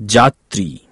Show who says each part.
Speaker 1: जात्री।